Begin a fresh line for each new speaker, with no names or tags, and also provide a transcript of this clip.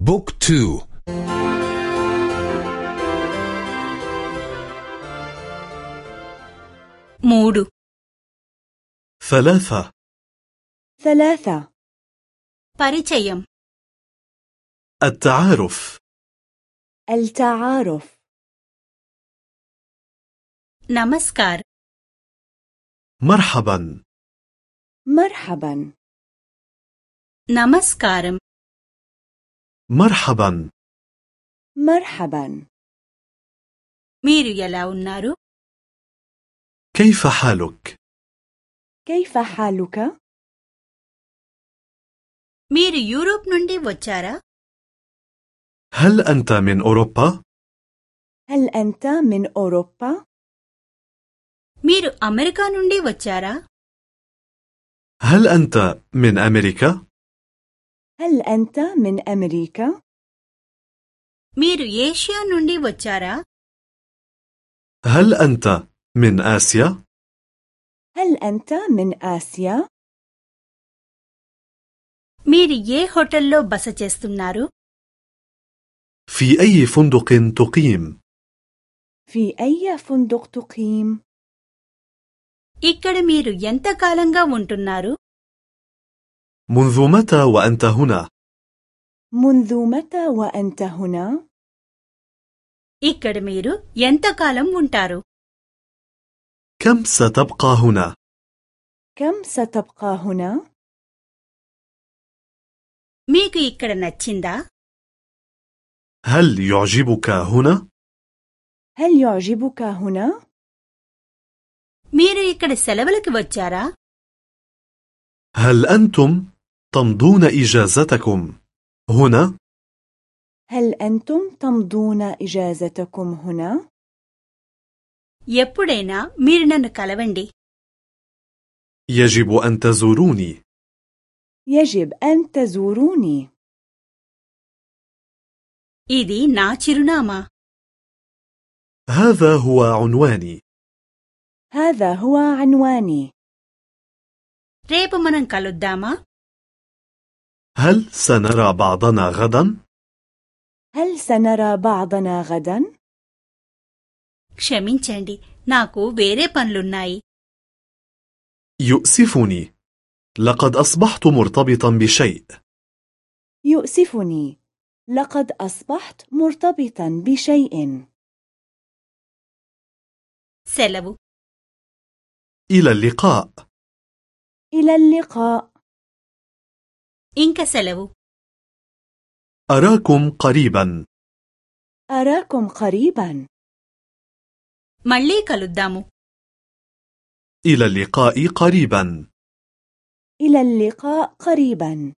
book two.
మూడు
ثلاثة.
ثلاثة.
పరిచయం.
التعارف.
التعارف.
నమస్కారం
مرحبا.
مرحبا.
نمسكارم
مرحبا
مرحبا
మీరు ఎలా ఉన్నారు
كيف حالك؟
كيف حالك؟
మీరు యూరోప్ నుండి వచ్చారా
هل أنت من أوروبا؟
هل أنت من أوروبا؟
మీరు అమెరికా నుండి వచ్చారా
هل أنت من أمريكا؟
هل أنت من أمريكا؟
మీరు ఏషియా నుండి వచ్చారా
هل أنت من آسيا؟
هل أنت من آسيا؟
మీరు ఏ హోటల్లో బస చేస్తున్నారు
في أي فندق تقيم؟
في أي فندق تقيم؟
ఇక్కడ మీరు ఎంతకాలంగా ఉంటున్నారు
منذ متى وأنت هنا؟
منذ متى وأنت هنا؟
ఇక్కడ మీరు ఎంతకాలం ఉంటారు
كم ستبقى هنا؟
كم ستبقى هنا؟
మీకు ఇక్కడ నచ్చిందా
هل يعجبك هنا؟
هل يعجبك هنا؟
మీరు ఇక్కడ సెలవులకి వచ్చారా
هل أنتم تمضون إجازتكم هنا؟
هل أنتم تمضون إجازتكم هنا؟
ఎప్పుడైనా మీరు నన్ను కలవండి
يجب أن تزوروني
يجب أن تزوروني
ఇది నా చిరునామా
هذا هو عنواني
هذا هو عنواني
రేపు మనం కలుద్దామా
هل سنرى بعضنا غدا؟
هل سنرى بعضنا غدا؟
క్షమించండి నాకు వేరే పనులున్నాయి
يؤسفني لقد أصبحت مرتبطا بشيء
يؤسفني لقد أصبحت مرتبطا بشيء
సెలవు
إلى اللقاء
إلى اللقاء
ఇంక సెలవు
أراكم قريبا
أراكم قريبا
మళ్ళీ కలుద్దాము
إلى اللقاء قريبا
إلى اللقاء قريبا